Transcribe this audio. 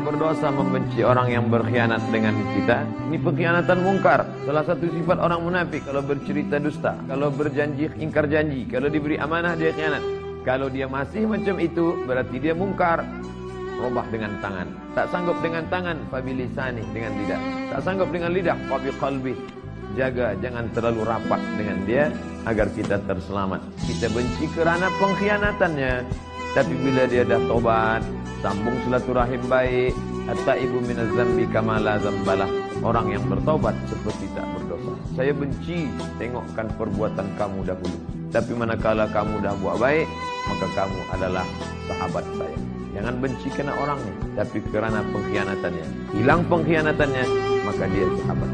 berdosa membenci orang yang berkhianat dengan kita. Ini pengkhianatan mungkar. Salah satu sifat orang munafik kalau bercerita dusta, kalau berjanji ingkar janji, kalau diberi amanah dia khianat. Kalau dia masih macam itu berarti dia mungkar. Robah dengan tangan. Tak sanggup dengan tangan, fabilisani dengan lidah. Tak sanggup dengan lidah, fabi qalbi. Jaga jangan terlalu rapat dengan dia agar kita terselamat. Kita benci kerana pengkhianatannya. Tapi bila dia dah tobat, sambung silaturahim baik, hatta ibu minaz zambi kamala zambalah. Orang yang bertobat seperti tak berdosa. Saya benci tengokkan perbuatan kamu dahulu. Tapi manakala kamu dah buat baik, maka kamu adalah sahabat saya. Jangan benci kerana orangnya, tapi kerana pengkhianatannya. Hilang pengkhianatannya, maka dia sahabat.